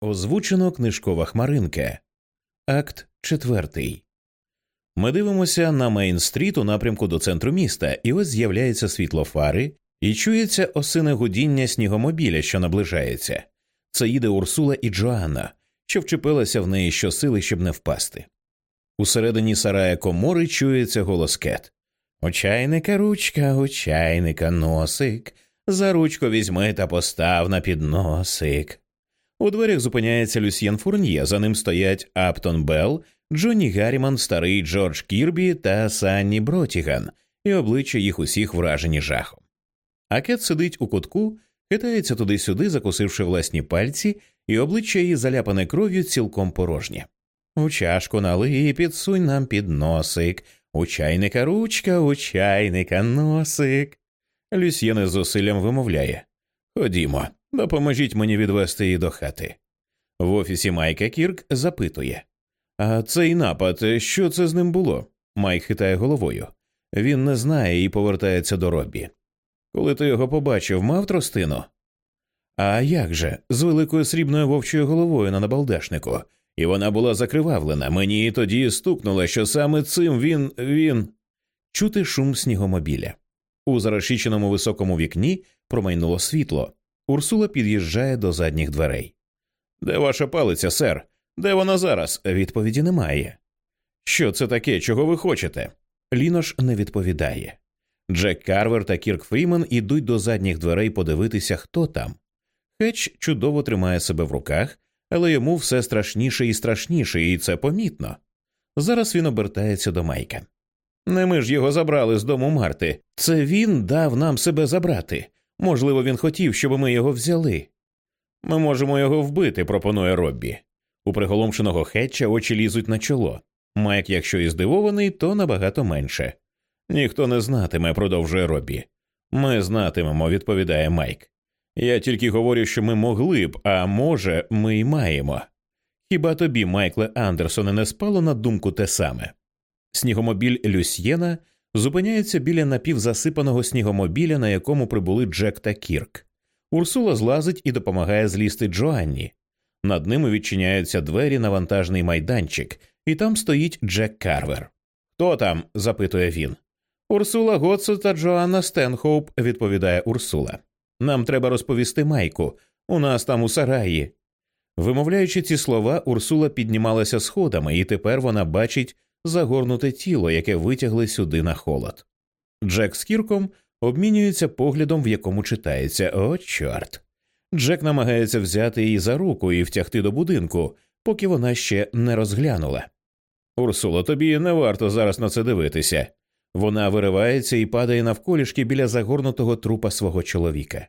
Озвучено книжкова хмаринка. Акт четвертий. Ми дивимося на Мейн-стріт у напрямку до центру міста, і ось з'являється світло фари, і чується осине гудіння снігомобіля, що наближається. Це їде Урсула і Джоанна, що вчепилася в неї щосили, щоб не впасти. Усередині сарая комори чується голос Кет. У чайника ручка, у чайника носик. За ручку візьми та постав на підносик. У дверях зупиняється Люсьєн Фурньє, за ним стоять Аптон Белл, Джонні Гарріман, старий Джордж Кірбі та Санні Бротіган, і обличчя їх усіх вражені жахом. А Кет сидить у кутку, хитається туди-сюди, закусивши власні пальці, і обличчя її заляпане кров'ю цілком порожнє. У чашку налий, підсунь нам під носик, у чайника ручка, у чайника носик. Люсьєн із зусиллям вимовляє Ходімо, допоможіть мені відвести її до хати. В офісі Майка Кірк запитує А цей напад, що це з ним було? Майк хитає головою. Він не знає і повертається до Роббі. Коли ти його побачив, мав тростину? А як же, з великою срібною вовчою головою на набалдашнику, і вона була закривавлена. Мені тоді стукнуло, що саме цим він він. Чути шум снігомобіля. У зарешіченому високому вікні промайнуло світло. Урсула під'їжджає до задніх дверей. Де ваша палиця, сер? Де вона зараз? Відповіді немає. Що це таке, чого ви хочете? Лінош не відповідає. Джек Карвер та Кірк Фрімен ідуть до задніх дверей подивитися, хто там. Хетч чудово тримає себе в руках, але йому все страшніше і страшніше, і це помітно. Зараз він обертається до Майка. Не ми ж його забрали з дому Марти. Це він дав нам себе забрати. Можливо, він хотів, щоб ми його взяли. Ми можемо його вбити, пропонує Роббі. У приголомшеного Хетча очі лізуть на чоло. Майк, якщо і здивований, то набагато менше. Ніхто не знатиме, продовжує Роббі. Ми знатимемо, відповідає Майк. Я тільки говорю, що ми могли б, а може, ми й маємо. Хіба тобі, Майкле Андерсоне, не спало на думку те саме? Снігомобіль Люсьєна зупиняється біля напівзасипаного снігомобіля, на якому прибули Джек та Кірк. Урсула злазить і допомагає злізти Джоанні. Над ними відчиняються двері на вантажний майданчик, і там стоїть Джек Карвер. Хто там? запитує він. Урсула Готсо та Джоанна Стенхоуп, відповідає Урсула. Нам треба розповісти Майку. У нас там у сараї. Вимовляючи ці слова, Урсула піднімалася сходами, і тепер вона бачить загорнуте тіло, яке витягли сюди на холод. Джек з Кірком обмінюється поглядом, в якому читається О, чорт. Джек намагається взяти її за руку і втягти до будинку, поки вона ще не розглянула. Урсула, тобі не варто зараз на це дивитися. Вона виривається і падає навколішки біля загорнутого трупа свого чоловіка.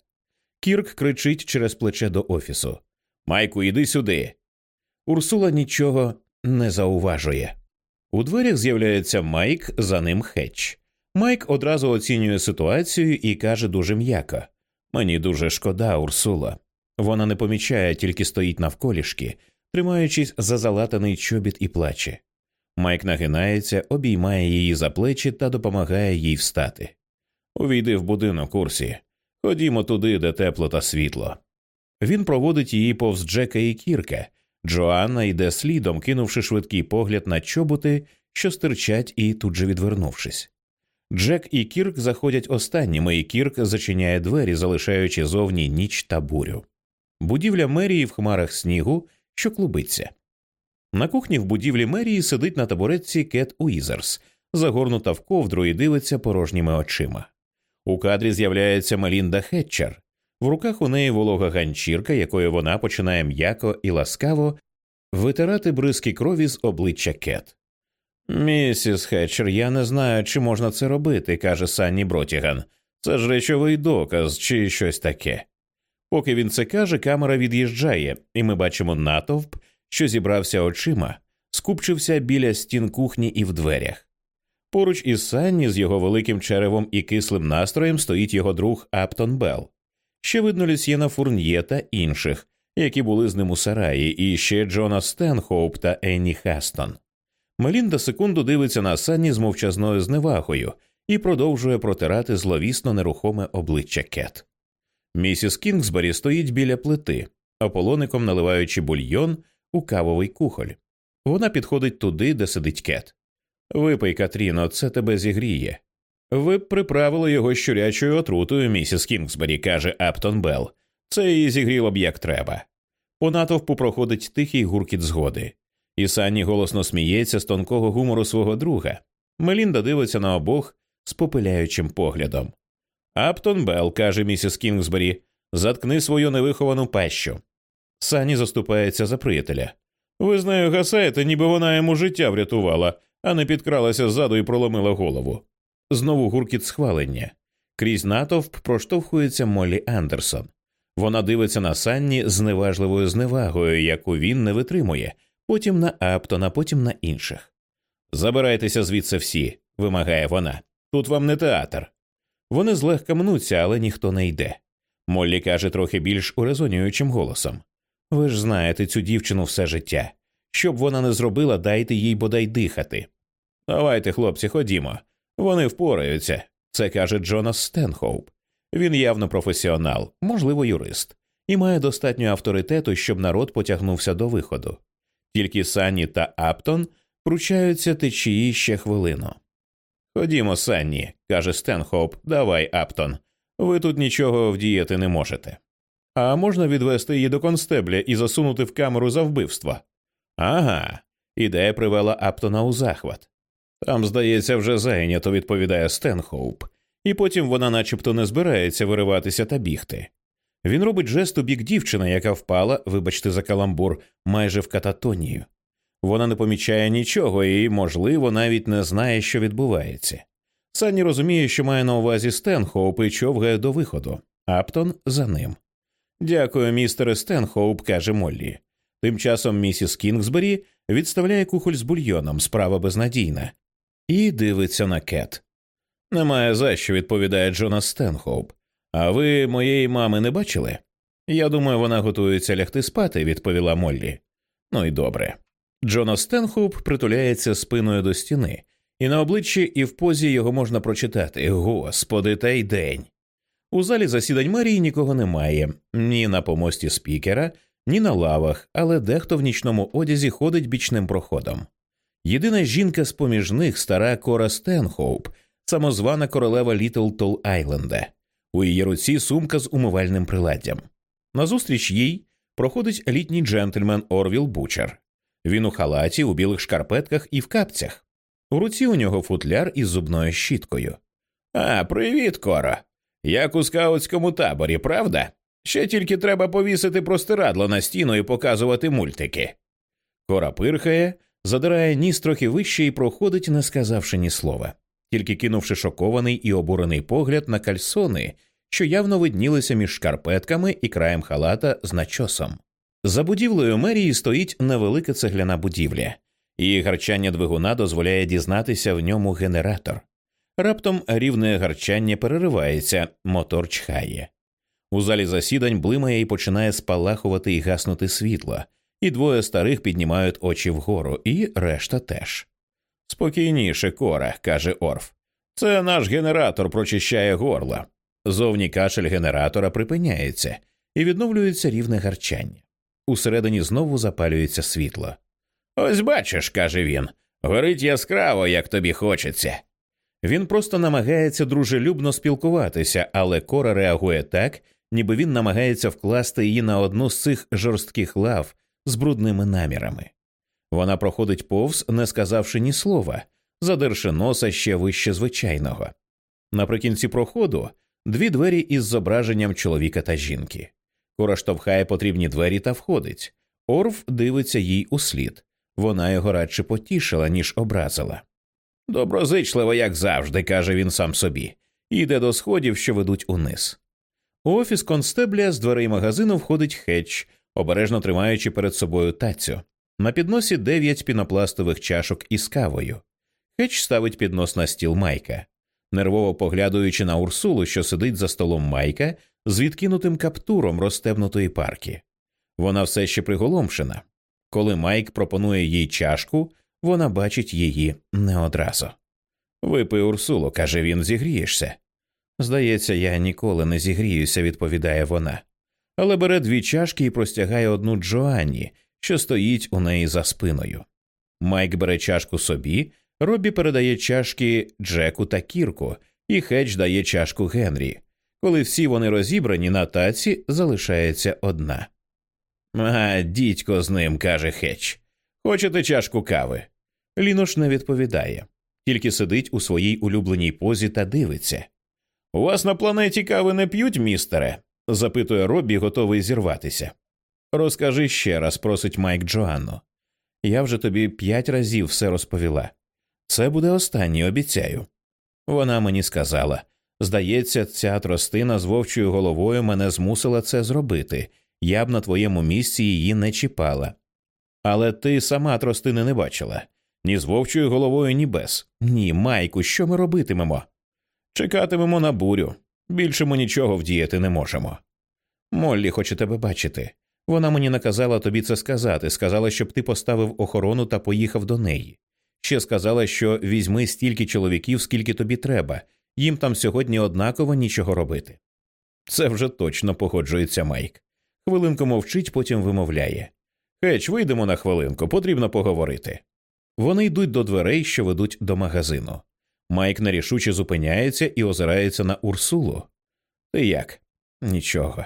Кірк кричить через плече до офісу Майку, іди сюди. Урсула нічого не зауважує. У дверях з'являється Майк, за ним Хетч. Майк одразу оцінює ситуацію і каже дуже м'яко Мені дуже шкода, Урсула. Вона не помічає, тільки стоїть навколішки, тримаючись за залатаний чобіт і плаче. Майк нагинається, обіймає її за плечі та допомагає їй встати. Увійди в будинок курсі. Ходімо туди, де тепло та світло. Він проводить її повз Джека і Кірка. Джоанна йде слідом, кинувши швидкий погляд на чоботи, що стирчать, і тут же відвернувшись. Джек і Кірк заходять останніми, і Кірк зачиняє двері, залишаючи зовні ніч та бурю. Будівля мерії в хмарах снігу, що клубиться. На кухні в будівлі мерії сидить на табуретці Кет Уізерс, загорнута в ковдру і дивиться порожніми очима. У кадрі з'являється Мелінда Хетчер. В руках у неї волога ганчірка, якою вона починає м'яко і ласкаво витирати бризки крові з обличчя Кет. Місіс Хетчер, я не знаю, чи можна це робити, каже Санні Бротіган. Це ж речовий доказ чи щось таке. Поки він це каже, камера від'їжджає, і ми бачимо натовп, що зібрався очима, скупчився біля стін кухні і в дверях. Поруч із Санні з його великим черевом і кислим настроєм стоїть його друг Аптон Белл. Ще видно Люсьєна Фурньє та інших, які були з ним у сараї, і ще Джона Стенхоуп та Енні Хастон. Мелінда секунду дивиться на Санні з мовчазною зневагою і продовжує протирати зловісно нерухоме обличчя Кет. Місіс Кінгсбері стоїть біля плити. ополоником наливаючи бульйон у кавовий кухоль. Вона підходить туди, де сидить кет. Випий, Катріно, це тебе зігріє. Ви б приправили його щурячою отрутою, місіс Кінгсбері, каже Аптон Белл. Це її зігріло б як треба. По натовпу проходить тихий гуркіт згоди, і Санні голосно сміється з тонкого гумору свого друга. Мелінда дивиться на обох з попиляючим поглядом. Аптон Белл, каже місіс Кінгсбері, заткни свою невиховану пащу. Санні заступається за приятеля. Ви з нею гасаєте, ніби вона йому життя врятувала, а не підкралася ззаду і проломила голову. Знову гуркіт схвалення. Крізь натовп проштовхується Моллі Андерсон. Вона дивиться на Санні з неважливою зневагою, яку він не витримує, потім на Аптона, потім на інших. Забирайтеся звідси всі, вимагає вона. Тут вам не театр. Вони злегка мнуться, але ніхто не йде. Моллі каже трохи більш урезонюючим голосом Ви ж знаєте цю дівчину все життя. Що б вона не зробила, дайте їй бодай дихати. Давайте, хлопці, ходімо. Вони впораються. Це каже Джонас Стенхоуп. Він явно професіонал, можливо, юрист, і має достатньо авторитету, щоб народ потягнувся до виходу. Тільки Санні та Аптон пручаються течії ще хвилину. Ходімо, Санні, каже Стенхоуп, давай, Аптон. Ви тут нічого вдіяти не можете. А можна відвести її до констебля і засунути в камеру за вбивство? Ага. Ідея привела Аптона у захват. Там, здається, вже зайнято, відповідає Стенхоуп, і потім вона начебто не збирається вириватися та бігти. Він робить жест у бік дівчини, яка впала, вибачте, за каламбур, майже в кататонію. Вона не помічає нічого і, можливо, навіть не знає, що відбувається. Санні розуміє, що має на увазі Стенхоуп і човгає до виходу. Аптон за ним. Дякую, містере Стенхоуп, каже Моллі. Тим часом місіс Кінгсбері відставляє кухоль з бульйоном, справа безнадійна, і дивиться на кет. Немає за що, відповідає Джонас Стенхоуп. А ви моєї мами не бачили? Я думаю, вона готується лягти спати, відповіла Моллі. Ну і добре. Джонас Стенхоуп притуляється спиною до стіни, і на обличчі і в позі його можна прочитати Господи, та й день. У залі засідань Марії нікого немає ні на помості спікера, ні на лавах, але дехто в нічному одязі ходить бічним проходом. Єдина жінка з поміж них стара Кора Стенхоуп, самозвана королева Літл Тол Айленда. У її руці сумка з умивальним приладдям. Назустріч їй проходить літній джентльмен Орвіл Бучер. Він у халаті, у білих шкарпетках і в капцях. У руці у нього футляр із зубною щіткою. А, привіт, Кора. Як у скаутському таборі, правда? Ще тільки треба повісити простирадло на стіну і показувати мультики. Кора пирхає, задирає ніс трохи вище і проходить, не сказавши ні слова, тільки кинувши шокований і обурений погляд на кальсони, що явно виднілися між шкарпетками і краєм халата з начосом. За будівлею мерії стоїть невелика цегляна будівля, і гарчання двигуна дозволяє дізнатися в ньому генератор. Раптом рівне гарчання переривається, мотор чхає. У залі засідань блимає і починає спалахувати і гаснути світло, і двоє старих піднімають очі вгору, і решта теж. Спокійніше, кора, каже Орф. Це наш генератор прочищає горло. Зовні кашель генератора припиняється і відновлюється рівне гарчання. Усередині знову запалюється світло. Ось бачиш, каже він, горить яскраво, як тобі хочеться. Він просто намагається дружелюбно спілкуватися, але кора реагує так, ніби він намагається вкласти її на одну з цих жорстких лав з брудними намірами. Вона проходить повз, не сказавши ні слова, задерши носа ще вище звичайного. Наприкінці проходу дві двері із зображенням чоловіка та жінки. Кора штовхає потрібні двері та входить. Орф дивиться їй у слід. Вона його радше потішила, ніж образила. Доброзичливо, як завжди, каже він сам собі, іде до сходів, що ведуть униз. У офіс констебля з дверей магазину входить хетч, обережно тримаючи перед собою тацю. На підносі дев'ять пінопластових чашок із кавою. Хетч ставить піднос на стіл майка. Нервово поглядаючи на Урсулу, що сидить за столом майка з відкинутим каптуром розстебнутої парки. Вона все ще приголомшена. Коли Майк пропонує їй чашку, вона бачить її не одразу. Випий, Урсуло, каже він, зігрієшся. Здається, я ніколи не зігріюся, відповідає вона. Але бере дві чашки і простягає одну Джоанні, що стоїть у неї за спиною. Майк бере чашку собі, Робі передає чашки Джеку та Кірку, і Хетч дає чашку Генрі. Коли всі вони розібрані на таці, залишається одна. А, дідько з ним, каже Хетч. Хочете чашку кави? Лінош не відповідає, тільки сидить у своїй улюбленій позі та дивиться. У вас на планеті кави не п'ють, містере? Запитує Робі, готовий зірватися. Розкажи ще раз, просить Майк Джоанну. Я вже тобі п'ять разів все розповіла. Це буде останнє, обіцяю. Вона мені сказала здається, ця тростина з вовчою головою мене змусила це зробити, я б на твоєму місці її не чіпала. Але ти сама тростини не бачила ні з вовчою головою, ні без. Ні, Майку, що ми робитимемо? Чекатимемо на бурю. Більше ми нічого вдіяти не можемо. Моллі хоче тебе бачити. Вона мені наказала тобі це сказати, сказала, щоб ти поставив охорону та поїхав до неї. Ще сказала, що візьми стільки чоловіків, скільки тобі треба, їм там сьогодні однаково нічого робити. Це вже точно погоджується Майк. Хвилинку мовчить, потім вимовляє Хеч, вийдемо на хвилинку, потрібно поговорити. Вони йдуть до дверей, що ведуть до магазину. Майк нерішуче зупиняється і озирається на Урсулу. Ти як? Нічого.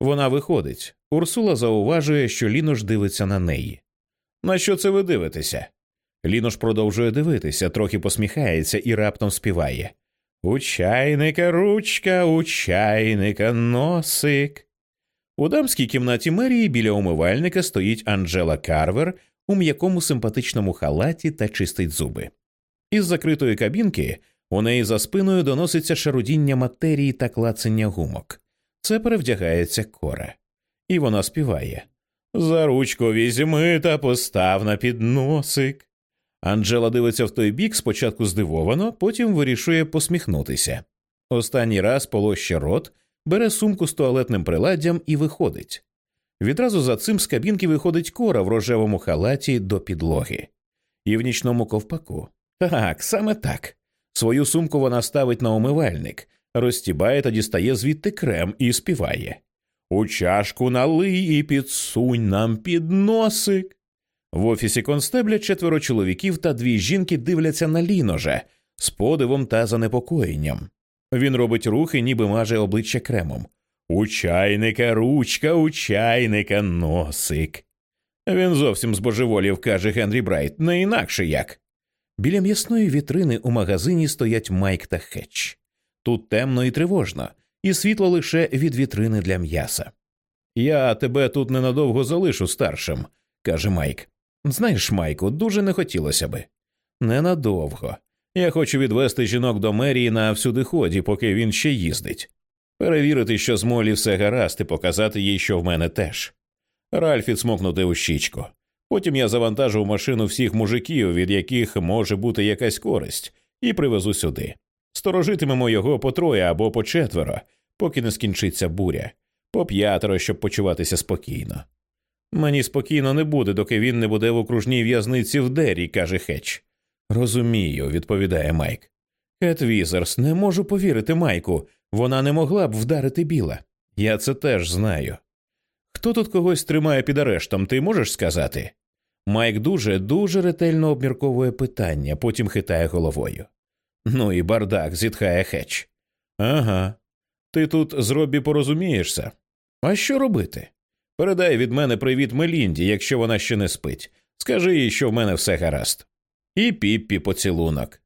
Вона виходить. Урсула зауважує, що Лінош дивиться на неї. На що це ви дивитеся? Лінош продовжує дивитися, трохи посміхається і раптом співає У чайника ручка, у чайника носик. У дамській кімнаті мерії біля умивальника стоїть Анджела Карвер у м'якому симпатичному халаті та чистить зуби. Із закритої кабінки у неї за спиною доноситься шарудіння матерії та клацання гумок. Це перевдягається кора. І вона співає За ручку візьми та постав на підносик. Анджела дивиться в той бік спочатку здивовано, потім вирішує посміхнутися. Останній раз полоще рот, бере сумку з туалетним приладдям і виходить. Відразу за цим з кабінки виходить кора в рожевому халаті до підлоги. І в нічному ковпаку. Так, саме так. Свою сумку вона ставить на умивальник, розтібає та дістає звідти крем і співає. У чашку налий і підсунь нам під носик. В офісі констебля четверо чоловіків та дві жінки дивляться на Ліножа з подивом та занепокоєнням. Він робить рухи, ніби маже обличчя кремом. У чайника ручка, у чайника носик. Він зовсім збожеволів, каже Генрі Брайт, не інакше як. Біля м'ясної вітрини у магазині стоять Майк та Хетч. Тут темно і тривожно, і світло лише від вітрини для м'яса. Я тебе тут ненадовго залишу старшим, каже Майк. Знаєш, Майку, дуже не хотілося би. Ненадовго. Я хочу відвести жінок до мерії на всюдиході, поки він ще їздить, перевірити, що з Молі все гаразд, і показати їй, що в мене теж. Ральфі цмокнути у щічку. Потім я завантажу в машину всіх мужиків, від яких може бути якась користь, і привезу сюди. Сторожитимемо його по троє або по четверо, поки не скінчиться буря, по п'ятеро, щоб почуватися спокійно. Мені спокійно не буде, доки він не буде в окружній в'язниці в Дері, каже Хетч. Розумію, відповідає Майк. Кет Візерс, не можу повірити, Майку. Вона не могла б вдарити Білла. Я це теж знаю. Хто тут когось тримає під арештом, ти можеш сказати? Майк дуже дуже ретельно обмірковує питання, потім хитає головою. Ну і бардак, зітхає Хетч. Ага. Ти тут з Роббі порозумієшся. А що робити? Передай від мене привіт Мелінді, якщо вона ще не спить. Скажи їй, що в мене все гаразд. І піппі поцілунок.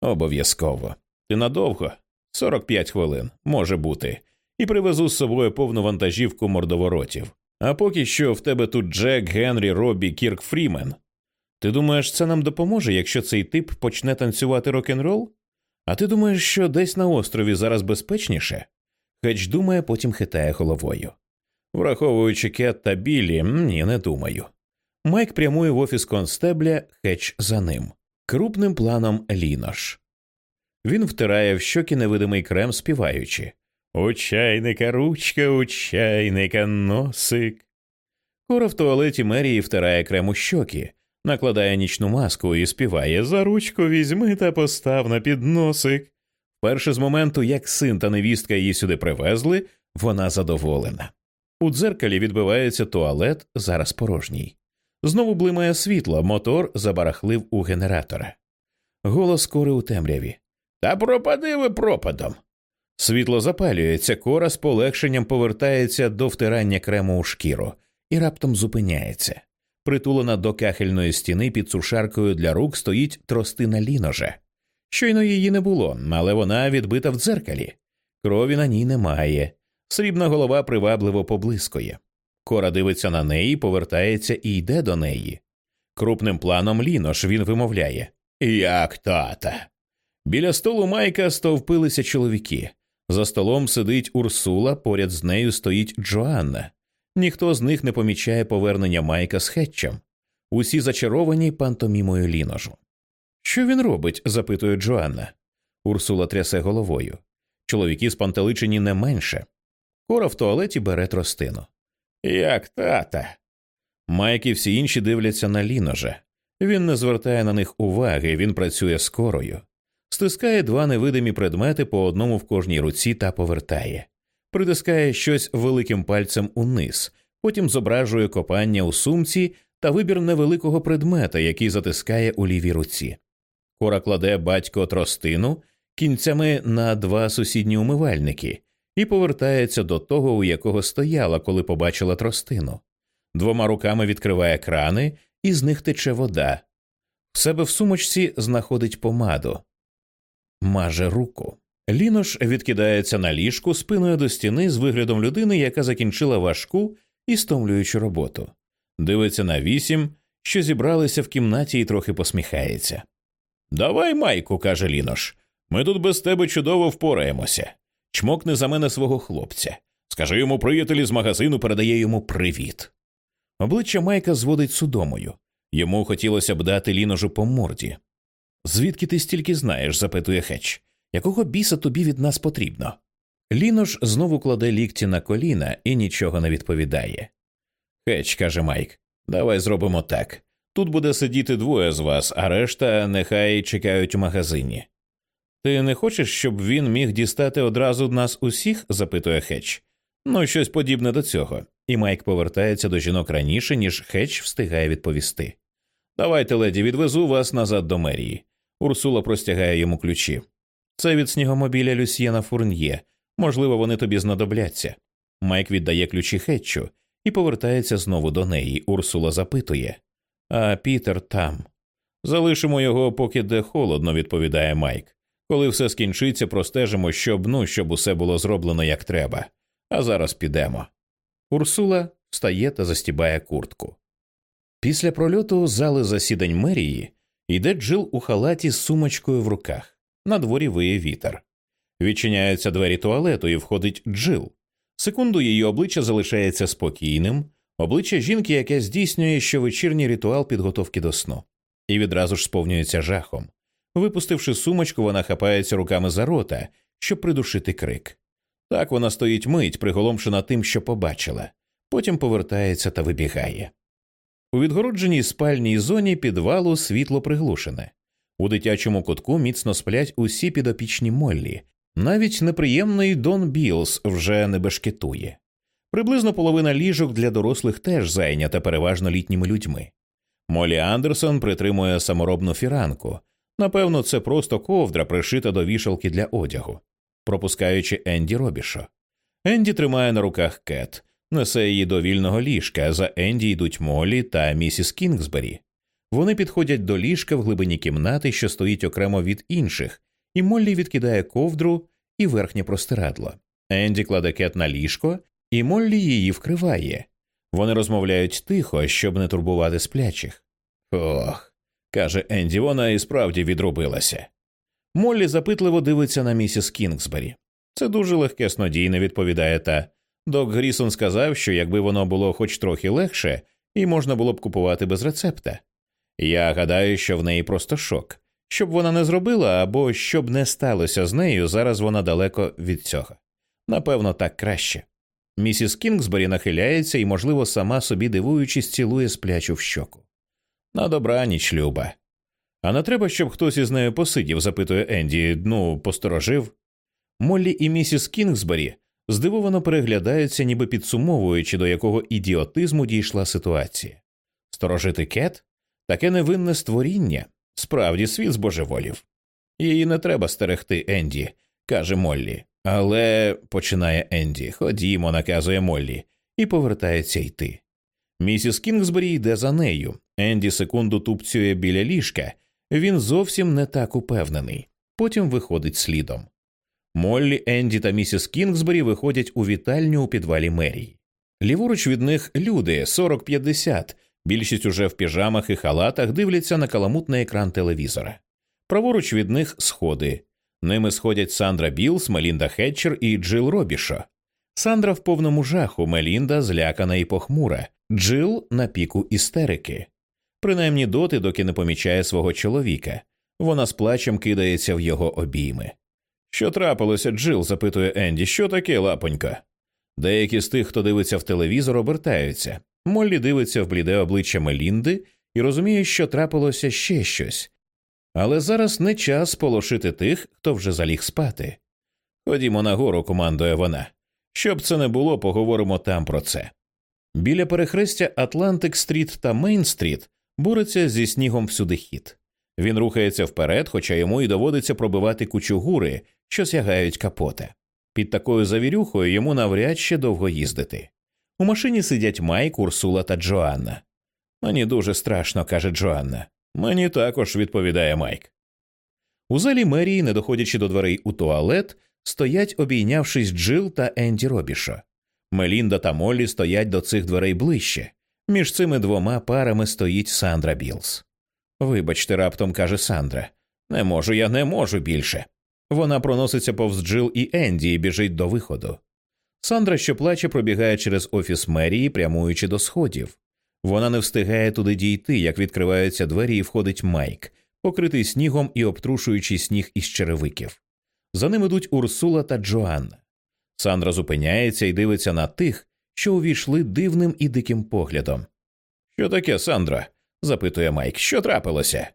Обов'язково. Ти надовго? 45 хвилин, може бути, і привезу з собою повну вантажівку мордоворотів. А поки що в тебе тут Джек, Генрі, Робі, Кірк Фрімен. Ти думаєш, це нам допоможе, якщо цей тип почне танцювати рок-н-рол А ти думаєш, що десь на острові зараз безпечніше? Хетч думає, потім хитає головою. Враховуючи Кет та Біллі, ні, не думаю. Майк прямує в офіс констебля, Хетч за ним, крупним планом Лінож. Він втирає в щоки невидимий крем, співаючи У чайника ручка, у чайника носик. Кора в туалеті Мерії втирає крем у щоки, накладає нічну маску і співає За ручку візьми та постав на підносик. Перше з моменту, як син та невістка її сюди привезли, вона задоволена. У дзеркалі відбивається туалет, зараз порожній. Знову блимає світло, мотор забарахлив у генератора. Голос кори у темряві. Та пропади ви пропадом. Світло запалюється, кора з полегшенням повертається до втирання крему у шкіру і раптом зупиняється. Притулена до кахельної стіни під сушаркою для рук стоїть тростина ліножа. Щойно її не було, але вона відбита в дзеркалі. Крові на ній немає. Срібна голова привабливо поблискує. Кора дивиться на неї, повертається і йде до неї. Крупним планом лінош він вимовляє Як тата. Біля столу Майка стовпилися чоловіки. За столом сидить Урсула, поряд з нею стоїть Джоанна. Ніхто з них не помічає повернення Майка з Хетчем. Усі зачаровані пантомімою ліножу. Що він робить? запитує Джоанна. Урсула трясе головою. Чоловіки спантеличені не менше. Кора в туалеті бере тростину. Як тата. Майк і всі інші дивляться на ліножа. Він не звертає на них уваги, він працює з корою. Стискає два невидимі предмети по одному в кожній руці та повертає, притискає щось великим пальцем униз, потім зображує копання у сумці та вибір невеликого предмета, який затискає у лівій руці. Кора кладе батько тростину кінцями на два сусідні умивальники і повертається до того, у якого стояла, коли побачила тростину. Двома руками відкриває крани, і з них тече вода. В себе в сумочці знаходить помаду, маже руку. Лінош відкидається на ліжку спиною до стіни з виглядом людини, яка закінчила важку і стомлюючу роботу. Дивиться на вісім, що зібралися в кімнаті і трохи посміхається. Давай, Майку, каже Лінош. Ми тут без тебе чудово впораємося. Чмокне за мене свого хлопця. Скажи йому, приятелі з магазину передає йому привіт. Обличчя Майка зводить судомою. Йому хотілося б дати ліножу по морді. Звідки ти стільки знаєш? запитує Хеч. Якого біса тобі від нас потрібно? Лінош знову кладе лікті на коліна і нічого не відповідає. Хеч, каже Майк, давай зробимо так. Тут буде сидіти двоє з вас, а решта нехай чекають у магазині. Ти не хочеш, щоб він міг дістати одразу нас усіх? запитує Хеч. Ну, щось подібне до цього. І Майк повертається до жінок раніше, ніж Хеч встигає відповісти. Давайте, леді, відвезу вас назад до мерії. Урсула простягає йому ключі. Це від снігомобіля Люсьєна Фурньє. Можливо, вони тобі знадобляться. Майк віддає ключі Хетчу і повертається знову до неї. Урсула запитує А Пітер там. Залишимо його, поки де холодно, відповідає Майк. Коли все скінчиться, простежимо, щоб ну, щоб усе було зроблено як треба. А зараз підемо. Урсула встає та застібає куртку. Після прольоту зали засідань мерії йде Джил у халаті з сумочкою в руках. На дворі виє вітер. Відчиняються двері туалету і входить Джил. Секунду її обличчя залишається спокійним, обличчя жінки, яке здійснює щовечірній ритуал підготовки до сну, і відразу ж сповнюється жахом. Випустивши сумочку, вона хапається руками за рота, щоб придушити крик. Так вона стоїть мить, приголомшена тим, що побачила, потім повертається та вибігає. У відгородженій спальній зоні підвалу світло приглушене. У дитячому кутку міцно сплять усі підопічні Моллі. Навіть неприємний Дон Білс вже не бешкетує. Приблизно половина ліжок для дорослих теж зайнята переважно літніми людьми. Молі Андерсон притримує саморобну фіранку. Напевно, це просто ковдра, пришита до вішалки для одягу, пропускаючи Енді Робішо. Енді тримає на руках кет, несе її до вільного ліжка. За Енді йдуть Молі та місіс Кінгсбері. Вони підходять до ліжка в глибині кімнати, що стоїть окремо від інших, і Моллі відкидає ковдру і верхнє простирадло. Енді кладе кет на ліжко, і Моллі її вкриває. Вони розмовляють тихо, щоб не турбувати сплячих. Ох, каже Енді, вона і справді відробилася. Моллі запитливо дивиться на місіс Кінгсбері. Це дуже легке снодійне, відповідає та. Док Грісон сказав, що якби воно було хоч трохи легше, і можна було б купувати без рецепта. Я гадаю, що в неї просто шок. Щоб вона не зробила або щоб не сталося з нею, зараз вона далеко від цього. Напевно, так краще. Місіс Кінгсбері нахиляється і, можливо, сама собі дивуючись, цілує сплячу в щоку. На добраніч, Люба. А не треба, щоб хтось із нею посидів, запитує Енді, ну, посторожив. Моллі і місіс Кінгсбері здивовано переглядаються, ніби підсумовуючи, до якого ідіотизму дійшла ситуація. Сторожити кет таке невинне створіння, справді світ збожеволів. Її не треба стерегти, Енді, каже Моллі. Але починає Енді. Ходімо, наказує Моллі, і повертається йти. Місіс Кінгсбері йде за нею. Енді секунду тупцює біля ліжка, він зовсім не так упевнений. Потім виходить слідом. Моллі, Енді та місіс Кінгсбері виходять у вітальню у підвалі мерії. Ліворуч від них люди 40-50, більшість уже в піжамах і халатах дивляться на каламутний екран телевізора. Праворуч від них сходи. Ними сходять Сандра Білс, Мелінда Хетчер і Джил Робішо. Сандра в повному жаху, Мелінда злякана і похмура, Джил на піку істерики. Принаймні доти, доки не помічає свого чоловіка. Вона з плачем кидається в його обійми. Що трапилося, Джил? запитує Енді, що таке, лапонька? Деякі з тих, хто дивиться в телевізор, обертаються. Моллі дивиться в бліде обличчя Мелінди і розуміє, що трапилося ще щось. Але зараз не час полошити тих, хто вже заліг спати. Ходімо нагору, командує вона. Що б це не було, поговоримо там про це. Біля перехрестя Атлантик Стріт та Мейн Стріт бореться зі снігом всюдихід. Він рухається вперед, хоча йому і доводиться пробивати кучугури, що сягають капота. Під такою завірюхою йому навряд ще довго їздити. У машині сидять Майк, Урсула та Джоанна. Мені дуже страшно, каже Джоанна. Мені також відповідає Майк. У залі мерії, не доходячи до дверей у туалет, стоять, обійнявшись Джил та Енді Робішо. Мелінда та Моллі стоять до цих дверей ближче. Між цими двома парами стоїть Сандра Білс. Вибачте, раптом каже Сандра. Не можу, я не можу більше. Вона проноситься повз Джил і Енді і біжить до виходу. Сандра, що плаче, пробігає через офіс мерії, прямуючи до сходів. Вона не встигає туди дійти, як відкриваються двері і входить Майк, покритий снігом і обтрушуючи сніг із черевиків. За ним ідуть Урсула та Джоанна. Сандра зупиняється і дивиться на тих, що увійшли дивним і диким поглядом. Що таке, Сандра? запитує Майк. Що трапилося?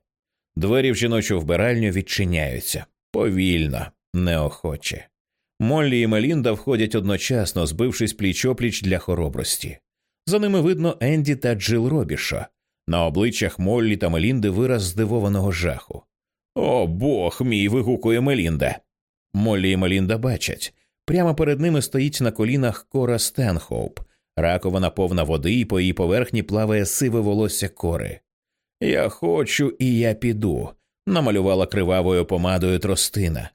Двері в жіночу вбиральню відчиняються повільно, неохоче. Моллі і Мелінда входять одночасно, збившись пліч-о-пліч для хоробрості. За ними видно Енді та Джил Робішо. На обличчях Моллі та Мелінди вираз здивованого жаху. О бог мій. вигукує Мелінда. Моллі і Мелінда бачать. Прямо перед ними стоїть на колінах Кора Стенхоуп. Раковина повна води, і по її поверхні плаває сиве волосся Кори. Я хочу, і я піду, намалювала кривавою помадою тростина.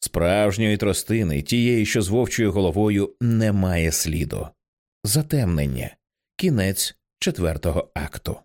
Справжньої тростини, тієї, що з вовчою головою, немає сліду. Затемнення. Кінець четвертого акту.